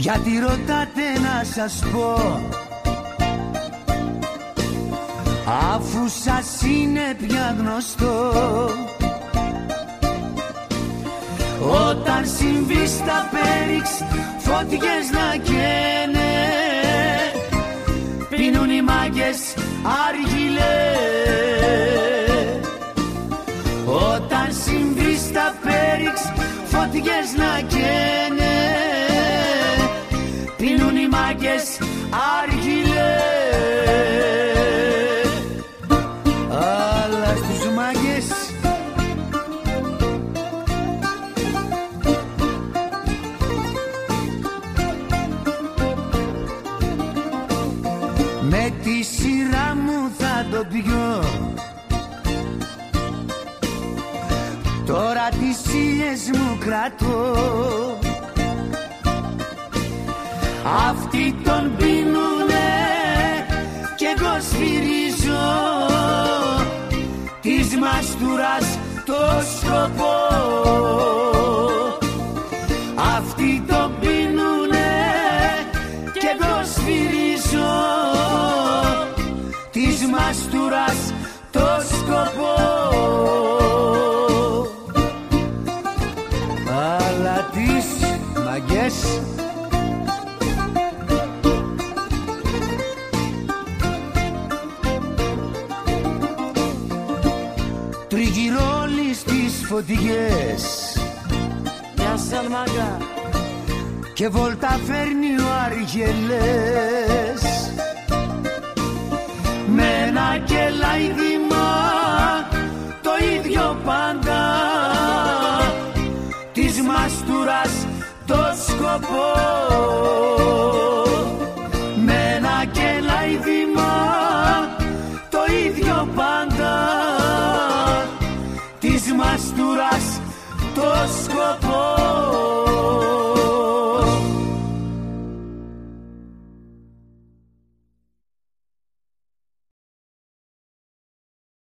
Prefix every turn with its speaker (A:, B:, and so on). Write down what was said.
A: Γιατί ρωτάτε να σας πω. Αφού σας είναι πια γνωστό. Όταν συμβεί στα πέριξ φωτιές να καίνε. Πίνουν οι μάγκες αργυλέ Όταν συμβεί στα πέριξ φωτιές να καίνε μάγκες αργυλέ Αλλά στους μάγκες. Με τη σειρά μου θα το πιω. Τώρα τις ήλιες μου κρατώ Αυτοί τον πίνουνε και εγώ σφυρίζω Της μαστούρας το σκοπό. Αυτοί τον πίνουνε και εγώ σφυρίζω Της μαστούρας το σκοπό. Αλλά τις μαγκές Τριγυρώνει στις φωτιές.
B: Γεια σας μάγκα.
A: Και βόλτα φέρνει ο Αργελές. Με ένα κελαϊδήμα το ίδιο πάντα. Της μαστούρας το σκοπό